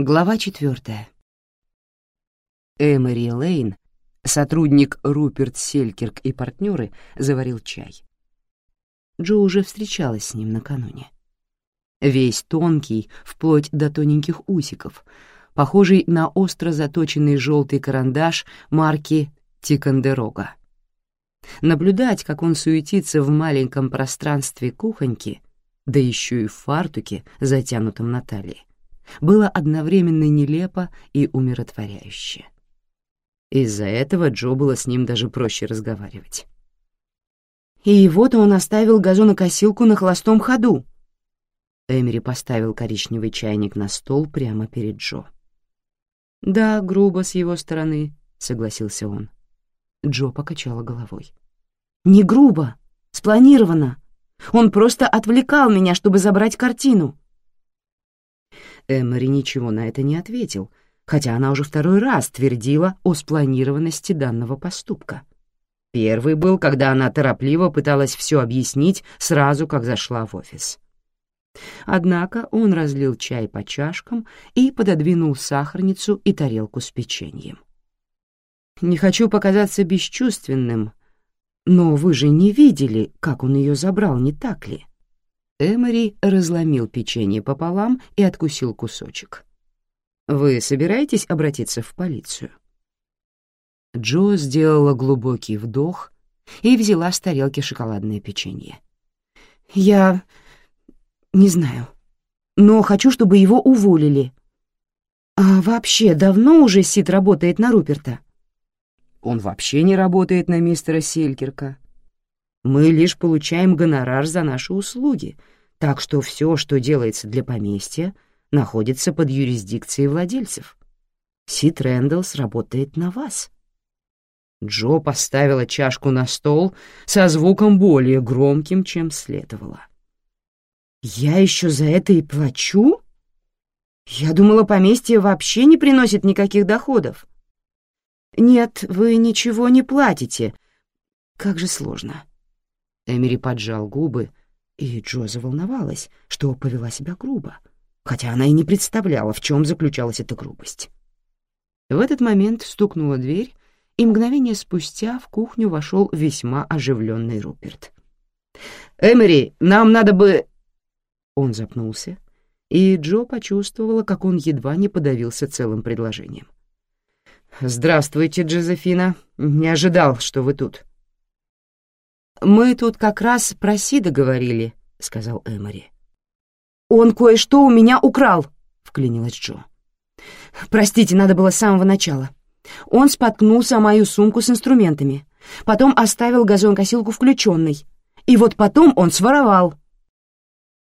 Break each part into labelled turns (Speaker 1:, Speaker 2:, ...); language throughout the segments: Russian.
Speaker 1: Глава четвертая. Эмори Лейн, сотрудник Руперт Селькерк и партнеры, заварил чай. Джо уже встречалась с ним накануне. Весь тонкий, вплоть до тоненьких усиков, похожий на остро заточенный желтый карандаш марки Тикандерога. Наблюдать, как он суетится в маленьком пространстве кухоньки, да еще и в фартуке, затянутом на талии, было одновременно нелепо и умиротворяюще. Из-за этого Джо было с ним даже проще разговаривать.
Speaker 2: «И вот он оставил газонокосилку на холостом ходу».
Speaker 1: Эмери поставил коричневый чайник на стол прямо перед Джо. «Да, грубо с его стороны», — согласился он. Джо покачала головой.
Speaker 2: «Не грубо, спланировано. Он просто отвлекал меня, чтобы забрать картину.
Speaker 1: Эмори ничего на это не ответил, хотя она уже второй раз твердила о спланированности данного поступка. Первый был, когда она торопливо пыталась все объяснить сразу, как зашла в офис. Однако он разлил чай по чашкам и пододвинул сахарницу и тарелку с печеньем. «Не хочу показаться бесчувственным, но вы же не видели, как он ее забрал, не так ли?» Эмори разломил печенье пополам и откусил кусочек. «Вы собираетесь обратиться в полицию?» Джо сделала глубокий вдох и взяла с тарелки шоколадное печенье.
Speaker 2: «Я... не знаю, но хочу, чтобы его уволили. А вообще, давно уже Сид работает на Руперта?»
Speaker 1: «Он вообще не работает на мистера Селькерка», мы лишь получаем гонорар за наши услуги, так что все, что делается для поместья, находится под юрисдикцией владельцев. Сид Рэндаллс работает на вас. Джо поставила чашку на стол со звуком более громким, чем следовало.
Speaker 2: «Я еще за это и плачу? Я думала, поместье вообще не приносит никаких доходов». «Нет, вы ничего не платите. Как же сложно. Эмери поджал губы, и Джо заволновалась, что повела себя грубо, хотя она и не представляла, в чем заключалась эта грубость.
Speaker 1: В этот момент стукнула дверь, и мгновение спустя в кухню вошел весьма оживленный Руперт. «Эмери, нам надо бы...» Он запнулся, и Джо почувствовала, как он едва не подавился целым предложением. «Здравствуйте, Джозефина. Не ожидал, что вы тут». «Мы тут как раз про Сида говорили», — сказал Эмори.
Speaker 2: «Он кое-что у меня украл», — вклинилась Джо. «Простите, надо было с самого начала. Он споткнулся о мою сумку с инструментами, потом оставил газонкосилку включенной, и вот потом он своровал».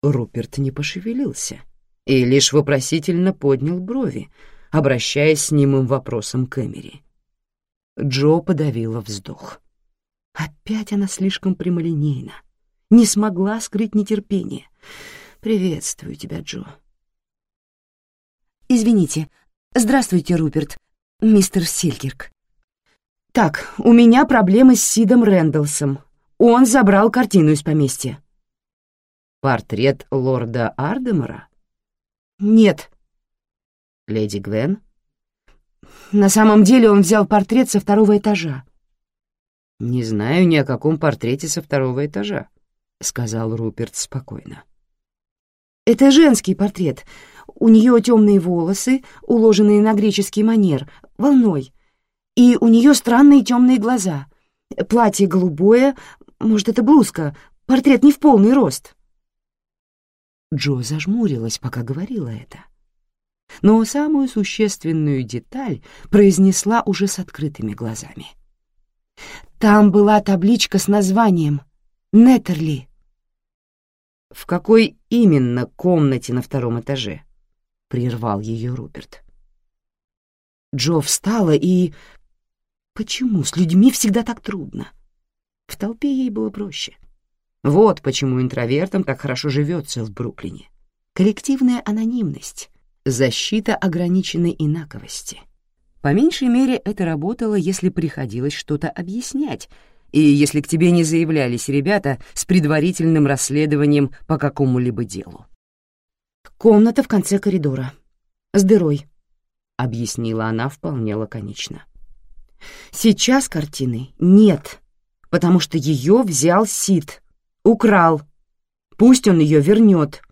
Speaker 1: Руперт не пошевелился и лишь вопросительно поднял брови, обращаясь с немым вопросом к Эмери. Джо подавила вздох. Опять она слишком прямолинейна. Не смогла скрыть нетерпение. «Приветствую тебя, Джо».
Speaker 2: «Извините. Здравствуйте, Руперт. Мистер Силькирк. Так, у меня проблемы с Сидом Рэндалсом. Он забрал картину из поместья».
Speaker 1: «Портрет лорда Ардемора?»
Speaker 2: «Нет».
Speaker 1: «Леди Гвен?»
Speaker 2: «На самом деле он взял портрет со второго этажа.
Speaker 1: «Не знаю ни о каком портрете со второго этажа», — сказал Руперт спокойно.
Speaker 2: «Это женский портрет. У нее темные волосы, уложенные на греческий манер, волной. И у нее странные темные глаза. Платье голубое, может, это блузка, портрет не в полный рост».
Speaker 1: Джо зажмурилась, пока говорила это. Но самую существенную деталь произнесла уже с открытыми глазами.
Speaker 2: Там была табличка с названием «Неттерли».
Speaker 1: «В какой именно комнате на втором этаже?» — прервал ее Руперт. Джо встала и... Почему с людьми всегда так трудно? В толпе ей было проще. Вот почему интровертам так хорошо живется в Бруклине. Коллективная анонимность, защита ограниченной инаковости. По меньшей мере, это работало, если приходилось что-то объяснять, и если к тебе не заявлялись ребята с предварительным расследованием по какому-либо делу.
Speaker 2: «Комната в конце коридора. с дырой», — объяснила она вполне лаконично. «Сейчас картины нет, потому что ее взял Сид, украл. Пусть он ее вернет,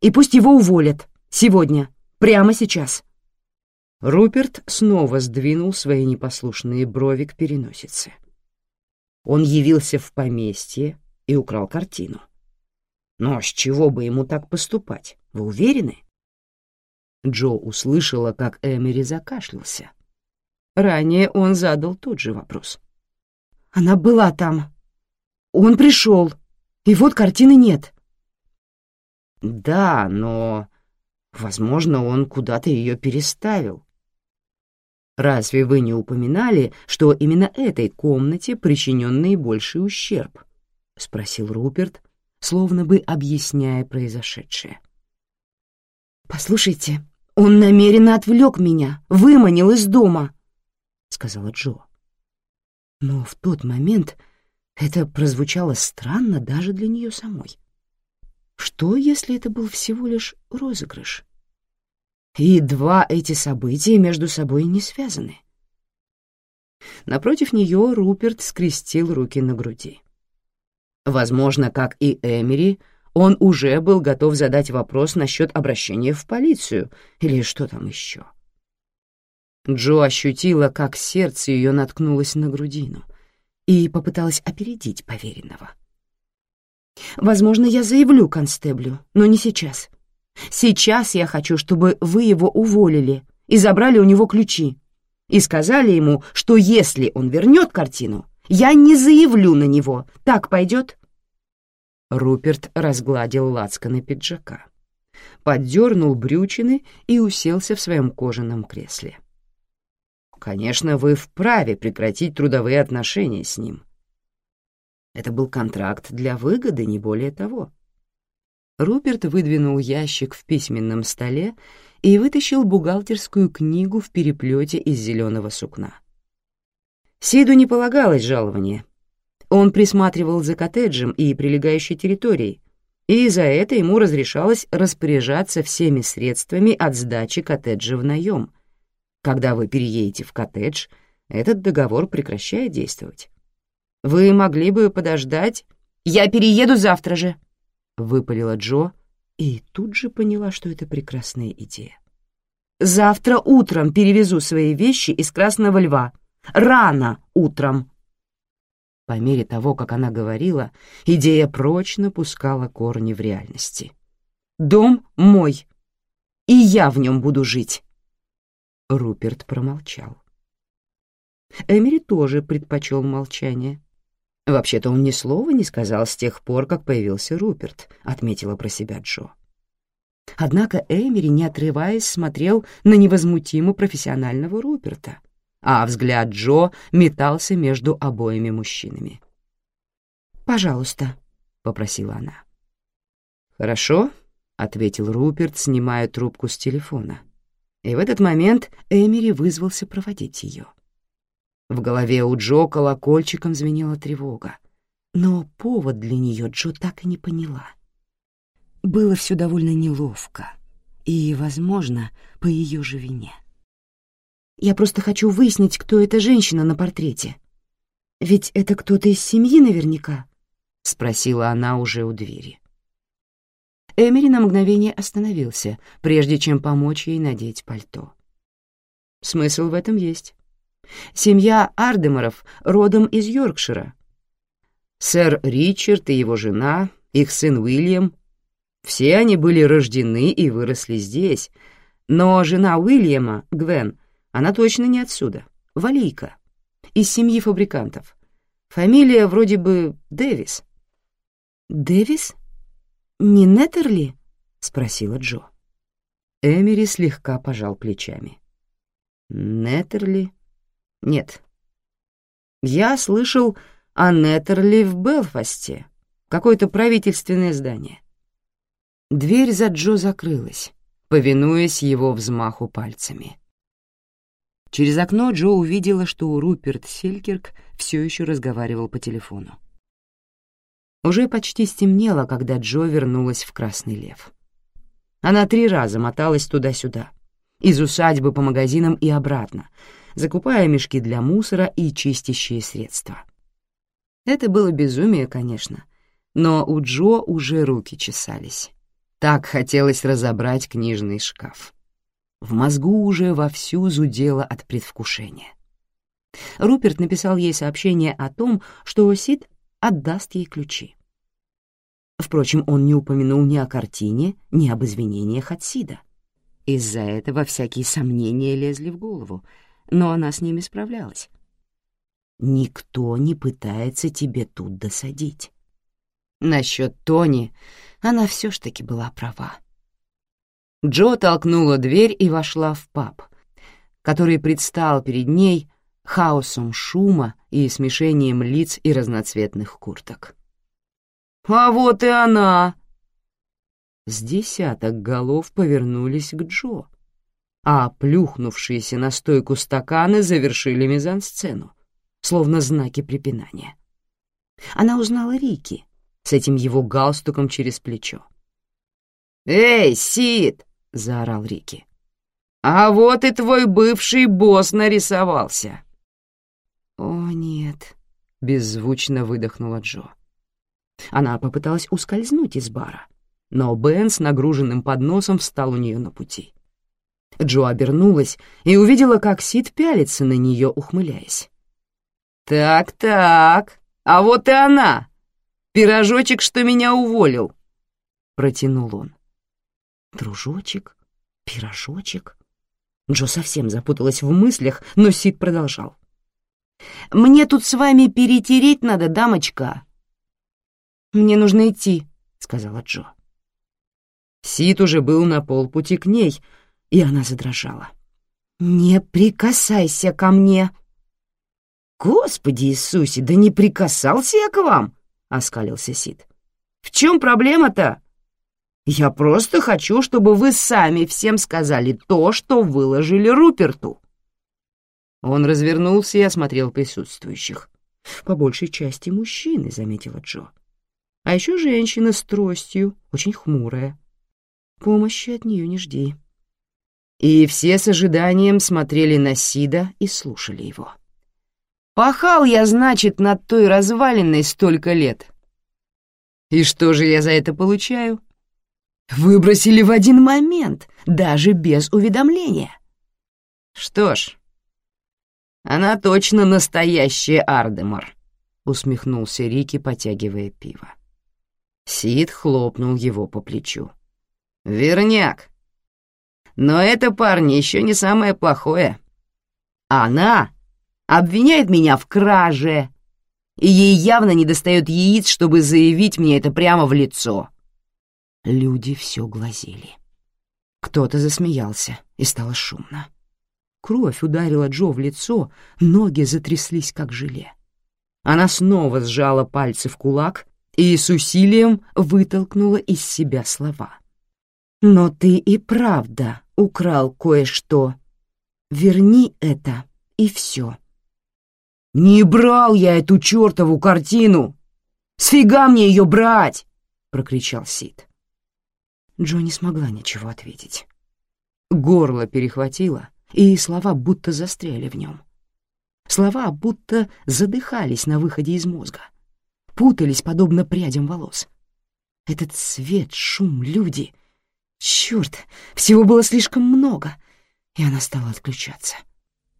Speaker 2: и пусть его уволят сегодня, прямо сейчас».
Speaker 1: Руперт снова сдвинул свои непослушные брови к переносице. Он явился в поместье и украл картину. Но с чего бы ему так поступать? Вы уверены? Джо услышала, как Эмери закашлялся. Ранее он задал тот же вопрос.
Speaker 2: «Она была там. Он пришел, и вот картины нет».
Speaker 1: «Да, но, возможно, он куда-то ее переставил. Разве вы не упоминали, что именно этой комнате причинен наибольший ущерб?» — спросил Руперт, словно бы объясняя произошедшее.
Speaker 2: «Послушайте, он намеренно отвлек меня, выманил из дома», — сказала Джо. Но в тот момент это прозвучало странно даже для нее самой. Что, если это был всего лишь розыгрыш? И два эти события между собой не связаны.
Speaker 1: Напротив нее Руперт скрестил руки на груди. Возможно, как и Эмери, он уже был готов задать вопрос насчет обращения в полицию или что там еще. Джо ощутила, как сердце ее наткнулось на грудину и попыталась опередить поверенного.
Speaker 2: «Возможно, я заявлю констеблю, но не сейчас. Сейчас я хочу, чтобы вы его уволили и забрали у него ключи, и сказали ему, что если он вернет картину, я не заявлю на него. Так пойдет?»
Speaker 1: Руперт разгладил лацканы пиджака, поддернул брючины и уселся в своем кожаном кресле. «Конечно, вы вправе прекратить трудовые отношения с ним. Это был контракт для выгоды, не более того». Руперт выдвинул ящик в письменном столе и вытащил бухгалтерскую книгу в переплете из зеленого сукна. Сиду не полагалось жалование, он присматривал за коттеджем и прилегающей территорией, и за это ему разрешалось распоряжаться всеми средствами от сдачи коттеджа в наем. Когда вы переедете в коттедж, этот договор прекращает действовать. Вы могли бы подождать...
Speaker 2: «Я перееду завтра же», —
Speaker 1: выпалила Джо, и тут же поняла, что это прекрасная идея.
Speaker 2: «Завтра утром перевезу свои вещи из Красного Льва. Рано утром».
Speaker 1: По мере того, как она говорила, идея прочно пускала корни в реальности.
Speaker 2: «Дом мой, и я в нем буду жить».
Speaker 1: Руперт промолчал. Эмери тоже предпочел молчание. Вообще-то он ни слова не сказал с тех пор, как появился Руперт, отметила про себя Джо. Однако Эмери, не отрываясь, смотрел на невозмутимо профессионального Руперта, а взгляд Джо метался между обоими мужчинами.
Speaker 2: «Пожалуйста», — попросила она.
Speaker 1: «Хорошо», — ответил Руперт, снимая трубку с телефона. И в этот момент Эмери вызвался проводить ее. В голове у Джо колокольчиком звенела тревога, но повод для нее Джо так и не поняла. Было все довольно неловко и, возможно, по ее же вине.
Speaker 2: Я просто хочу выяснить, кто эта женщина на портрете. Ведь это кто-то из семьи наверняка, — спросила она уже у двери.
Speaker 1: Эмери на мгновение остановился, прежде чем помочь ей надеть пальто. Смысл в этом есть. Семья Ардемаров родом из Йоркшира. Сэр Ричард и его жена, их сын Уильям, все они были рождены и выросли здесь, но жена Уильяма, Гвен, она точно не отсюда. Валийка. Из семьи фабрикантов. Фамилия вроде бы Дэвис.
Speaker 2: «Дэвис? Не Неттерли?» — спросила Джо.
Speaker 1: Эмери слегка пожал плечами. «Неттерли? Нет. Я слышал о Неттерли в Белфасте. Какое-то правительственное здание». Дверь за Джо закрылась, повинуясь его взмаху пальцами. Через окно Джо увидела, что Руперт Селькирк все еще разговаривал по телефону. Уже почти стемнело, когда Джо вернулась в Красный Лев. Она три раза моталась туда-сюда, из усадьбы по магазинам и обратно, закупая мешки для мусора и чистящие средства. Это было безумие, конечно, но у Джо уже руки чесались. Так хотелось разобрать книжный шкаф. В мозгу уже вовсю зудело от предвкушения. Руперт написал ей сообщение о том, что Сид отдаст ей ключи. Впрочем, он не упомянул ни о картине, ни об извинениях от Сида. Из-за этого всякие сомнения лезли в голову, но она с ними справлялась. Никто не пытается тебе тут досадить. Насчет Тони она все ж таки была права. Джо толкнула дверь и вошла в паб, который предстал перед ней хаосом шума и смешением лиц и разноцветных курток. «А вот и она!» С десяток голов повернулись к Джо, а плюхнувшиеся на стойку стаканы завершили мизансцену, словно знаки препинания. Она узнала Рики с этим его галстуком через плечо. «Эй, Сид!» — заорал Рики. «А вот и твой бывший босс нарисовался!» «О, нет!» — беззвучно выдохнула Джо. Она попыталась ускользнуть из бара, но Бен с нагруженным подносом встал у нее на пути. Джо обернулась и увидела, как Сид пялится на нее, ухмыляясь. «Так-так, а вот и она! Пирожочек, что меня уволил!» — протянул он. «Дружочек? Пирожочек?» Джо совсем запуталась в мыслях, но Сид продолжал. «Мне тут с вами перетереть надо, дамочка». «Мне нужно идти», — сказала Джо. Сид уже был на полпути к ней, и она задрожала. «Не прикасайся ко мне!» «Господи Иисусе, да не прикасался я к вам!» — оскалился Сид. «В чем проблема-то? Я просто хочу, чтобы вы сами всем сказали то, что выложили Руперту». Он развернулся и осмотрел присутствующих. По большей части мужчины, заметила Джо. А еще женщина с тростью, очень хмурая. Помощи от нее не жди. И все с ожиданием смотрели на Сида и слушали его. «Пахал я, значит, над той развалиной столько лет. И что же я за это получаю? Выбросили в один момент, даже без уведомления. Что ж, она точно настоящая Ардемар», — усмехнулся Рики, потягивая пиво. Сид хлопнул его по плечу. «Верняк. Но это, парни, еще не самое плохое. Она обвиняет меня в краже, и ей явно не достает яиц, чтобы заявить мне это прямо в лицо». Люди все глазели. Кто-то засмеялся, и стало шумно. Кровь ударила Джо в лицо, ноги затряслись, как желе. Она снова сжала пальцы в кулак и с усилием вытолкнула из себя слова. «Но ты и правда украл кое-что. Верни это, и все». «Не брал я эту чертову картину! Сфига мне ее брать!» — прокричал Сид. Джо не смогла ничего ответить. Горло перехватило, и слова будто застряли в нем. Слова будто задыхались на выходе из мозга, путались подобно прядям волос. Этот свет, шум, люди. Черт, всего было слишком много, и она стала отключаться.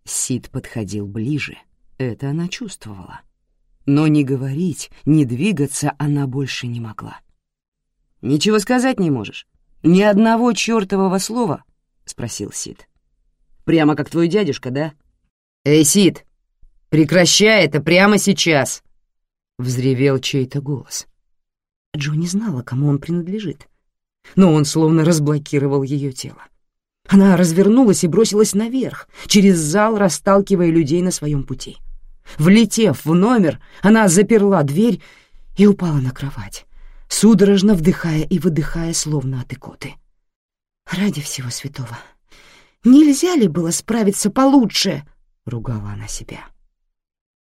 Speaker 1: Сид подходил ближе, это она чувствовала. Но ни говорить, ни двигаться она больше не могла. «Ничего сказать не можешь? Ни одного чертового слова?» — спросил Сид. Прямо как твой дядюшка, да? Эй, Сид, прекращай это прямо сейчас!» Взревел чей-то голос. Джо не знала, кому он принадлежит, но он словно разблокировал ее тело. Она развернулась и бросилась наверх, через зал расталкивая людей на своем пути. Влетев в номер, она заперла дверь и упала на кровать, судорожно вдыхая и выдыхая, словно от икоты. «Ради всего святого, Нельзя ли было справиться получше?» — ругала она себя.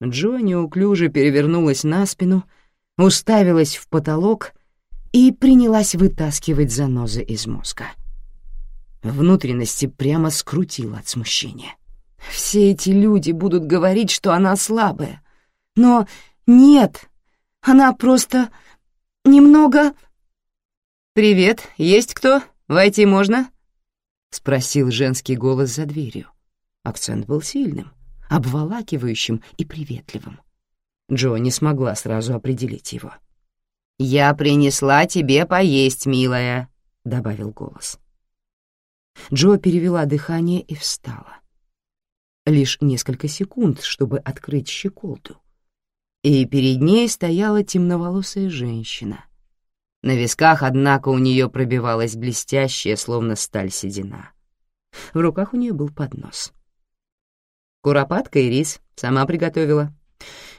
Speaker 1: Джо неуклюже перевернулась на спину, уставилась в потолок и принялась вытаскивать занозы из мозга. Внутренности прямо скрутило от смущения. Все эти люди будут говорить, что она слабая. Но нет, она просто немного... «Привет, есть кто? Войти можно?» — спросил женский голос за дверью. Акцент был сильным, обволакивающим и приветливым. Джо не смогла сразу определить его. «Я принесла тебе поесть, милая», — добавил голос. Джо перевела дыхание и встала. Лишь несколько секунд, чтобы открыть щеколду. И перед ней стояла темноволосая женщина. На висках, однако, у нее пробивалась блестящая, словно сталь седина. В руках у нее был поднос. Куропатка и рис сама приготовила.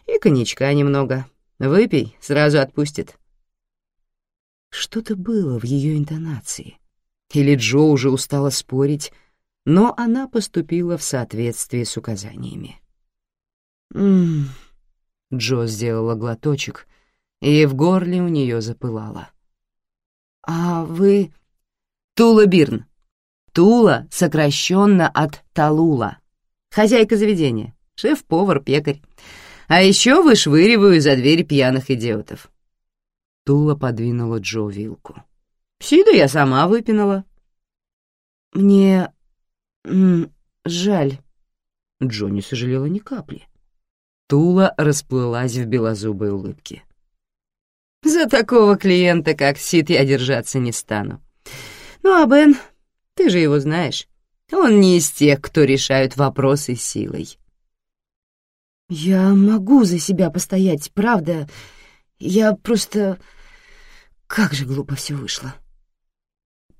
Speaker 1: И коньячка немного. Выпей, сразу отпустит. Что-то было в ее интонации. Или Джо уже устала спорить, но она поступила в соответствии с указаниями. «М-м-м», Джо сделала глоточек, и в горле у нее запылало. «А вы...» «Тула Бирн. Тула сокращенно от Талула. Хозяйка заведения, шеф-повар, пекарь. А еще вышвыриваю за дверь пьяных идиотов. Тула подвинула Джо вилку. «Сида я сама выпинала». «Мне... Жаль». Джо не сожалела ни капли. Тула расплылась в белозубой улыбке. «За такого клиента, как Сид, я держаться не стану. Ну а Бен, ты же его знаешь. Он не из тех, кто решают вопросы силой». «Я могу за себя постоять, правда. Я просто... Как же глупо все вышло.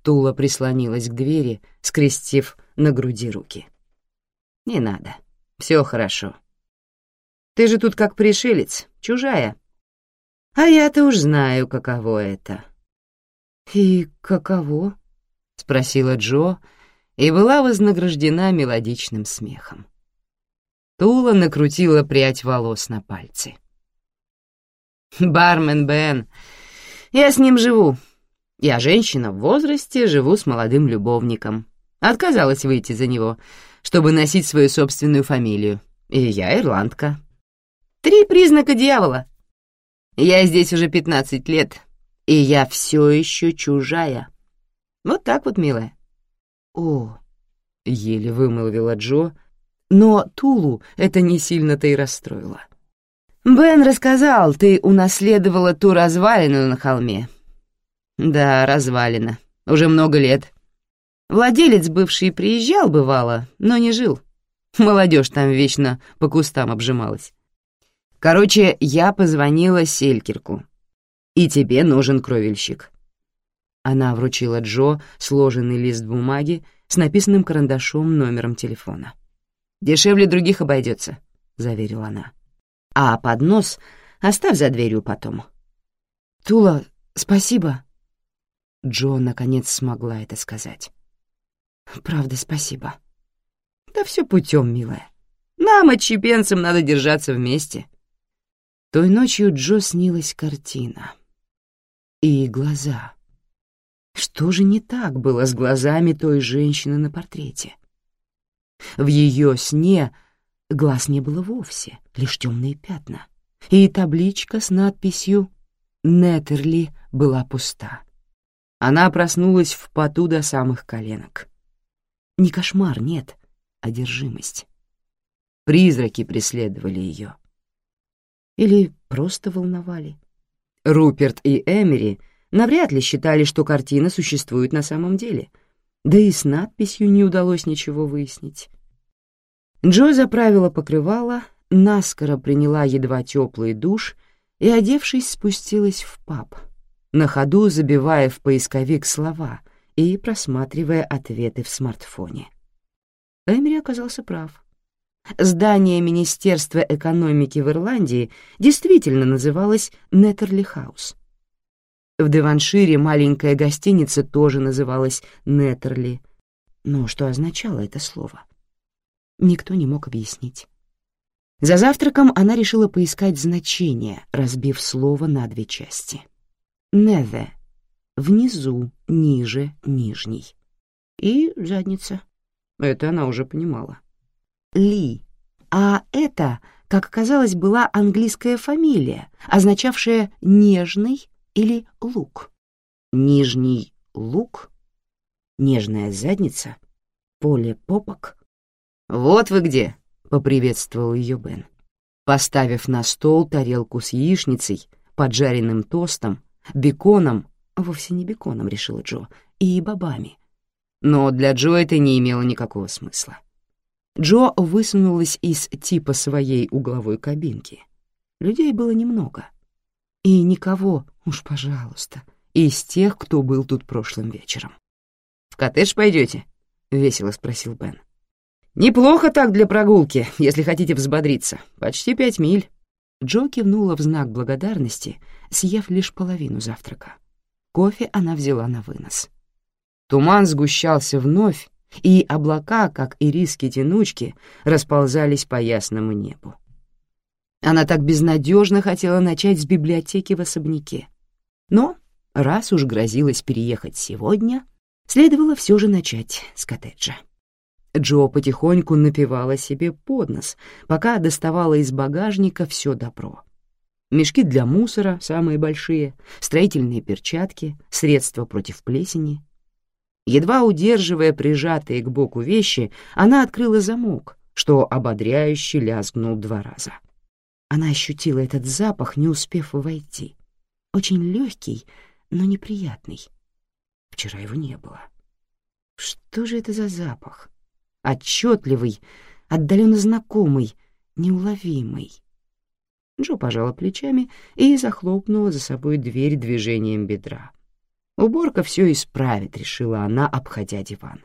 Speaker 1: Тула прислонилась к двери, скрестив на груди руки. «Не надо. Все хорошо. Ты же тут как пришелец, чужая. А я-то уж знаю, каково это». «И каково?» — спросила Джо и была вознаграждена мелодичным смехом. Тула накрутила прядь волос на пальцы. «Бармен Бен, я с ним живу. Я женщина в возрасте, живу с молодым любовником. Отказалась выйти за него, чтобы носить свою собственную фамилию. И я ирландка. Три признака дьявола. Я здесь уже пятнадцать лет, и я все еще чужая. Вот так вот, милая». «О», — еле вымолвила Джо, но Тулу это не сильно-то и расстроило. «Бен рассказал, ты унаследовала ту развалину на холме». «Да, развалина. Уже много лет. Владелец бывший приезжал, бывало, но не жил. Молодежь там вечно по кустам обжималась. Короче, я позвонила Селькирку. И тебе нужен кровельщик». Она вручила Джо сложенный лист бумаги с написанным карандашом номером телефона. «Дешевле других обойдется», — заверила она. «А поднос оставь за дверью потом». «Тула, спасибо». Джо наконец смогла это сказать. «Правда, спасибо». «Да все путем, милая. Нам, отчепенцам, надо держаться вместе». Той ночью Джо снилась картина. И глаза. Что же не так было с глазами той женщины на портрете? В ее сне глаз не было вовсе, лишь темные пятна, и табличка с надписью «Неттерли» была пуста. Она проснулась в поту до самых коленок. Не кошмар, нет, одержимость. Призраки преследовали ее. Или просто волновали. Руперт и Эмери навряд ли считали, что картина существует на самом деле — да и с надписью не удалось ничего выяснить. Джо заправила покрывало, наскоро приняла едва теплый душ и, одевшись, спустилась в паб, на ходу забивая в поисковик слова и просматривая ответы в смартфоне. Эмери оказался прав. Здание Министерства экономики в Ирландии действительно называлось Неттерли Хаус — в Деваншире маленькая гостиница тоже называлась Неттерли. Но что означало это слово? Никто не мог объяснить. За завтраком она решила поискать значение, разбив слово на две части. «Неве» — внизу, ниже, нижний. и задница. Это она уже понимала.
Speaker 2: Ли. А это, как оказалось, была английская фамилия, означавшая «нежный» или «лук». Нижний лук, нежная задница, поле попок.
Speaker 1: «Вот вы где!» — поприветствовал ее Бен. Поставив на стол тарелку с яичницей, поджаренным тостом, беконом, вовсе не беконом, решила Джо, и бобами. Но для Джо это не имело никакого смысла. Джо высунулась из типа своей угловой кабинки. Людей было немного. И никого, уж пожалуйста, из тех, кто был тут прошлым вечером. «В коттедж пойдете?» — весело спросил Бен. «Неплохо так для прогулки, если хотите взбодриться. Почти пять миль». Джо кивнула в знак благодарности, съев лишь половину завтрака. Кофе она взяла на вынос. Туман сгущался вновь, и облака, как ириски-тянучки, расползались по ясному небу. Она так безнадежно хотела начать с библиотеки в особняке. Но, раз уж грозилась переехать сегодня, следовало все же начать с коттеджа. Джо потихоньку напивала себе под нос, пока доставала из багажника все добро. Мешки для мусора, самые большие, строительные перчатки, средства против плесени. Едва удерживая прижатые к боку вещи, она открыла замок, что ободряюще лязгнул два раза. Она ощутила этот запах, не успев войти. Очень легкий, но неприятный. Вчера его не было. Что же это за запах? Отчетливый, отдаленно знакомый, неуловимый. Джо пожала плечами и захлопнула за собой дверь движением бедра. Уборка все исправит, решила она, обходя диван.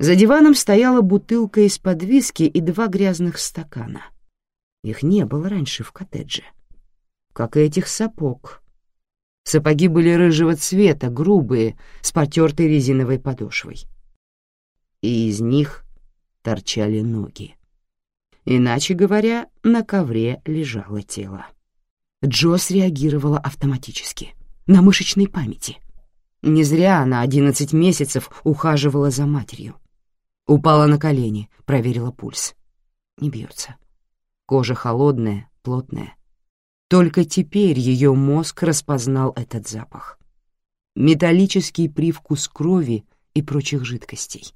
Speaker 1: За диваном стояла бутылка из-под виски и два грязных стакана. Их не было раньше в коттедже. Как и этих сапог. Сапоги были рыжего цвета, грубые, с потертой резиновой подошвой. И из них торчали ноги. Иначе говоря, на ковре лежало тело. Джо среагировала автоматически, на мышечной памяти. Не зря она одиннадцать месяцев ухаживала за матерью. Упала на колени, проверила пульс. Не бьется. Кожа холодная, плотная. Только теперь ее мозг распознал этот запах. Металлический привкус крови и прочих жидкостей.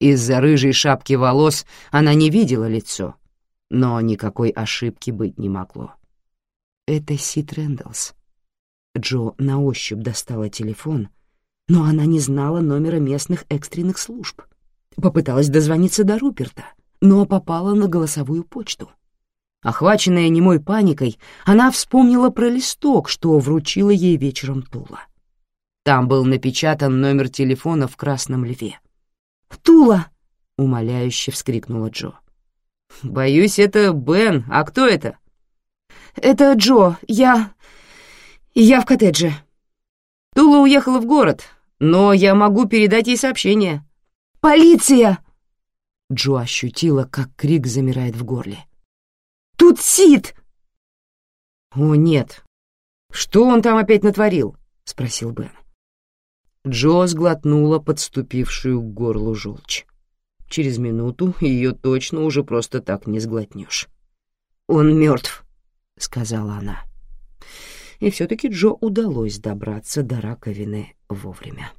Speaker 1: Из-за рыжей шапки волос она не видела лицо, но никакой ошибки быть не могло. Это Сид Рэндаллс. Джо на ощупь достала телефон, но она не знала номера местных экстренных служб. Попыталась дозвониться до Руперта, но попала на голосовую почту. Охваченная немой паникой, она вспомнила про листок, что вручила ей вечером Тула. Там был напечатан номер телефона в красном льве.
Speaker 2: «Тула!»
Speaker 1: — умоляюще вскрикнула Джо. «Боюсь, это Бен. А кто это?»
Speaker 2: «Это Джо. Я... я в коттедже».
Speaker 1: Тула уехала в город, но я могу передать ей сообщение».
Speaker 2: «Полиция!»
Speaker 1: Джо ощутила, как крик замирает в горле.
Speaker 2: «Тут Сид!»
Speaker 1: «О, нет. Что он там опять натворил?» — спросил Бен. Джо сглотнула подступившую к горлу желчь. Через минуту ее точно уже просто так не сглотнешь. «Он мертв», — сказала она. И все-таки Джо удалось добраться до раковины вовремя.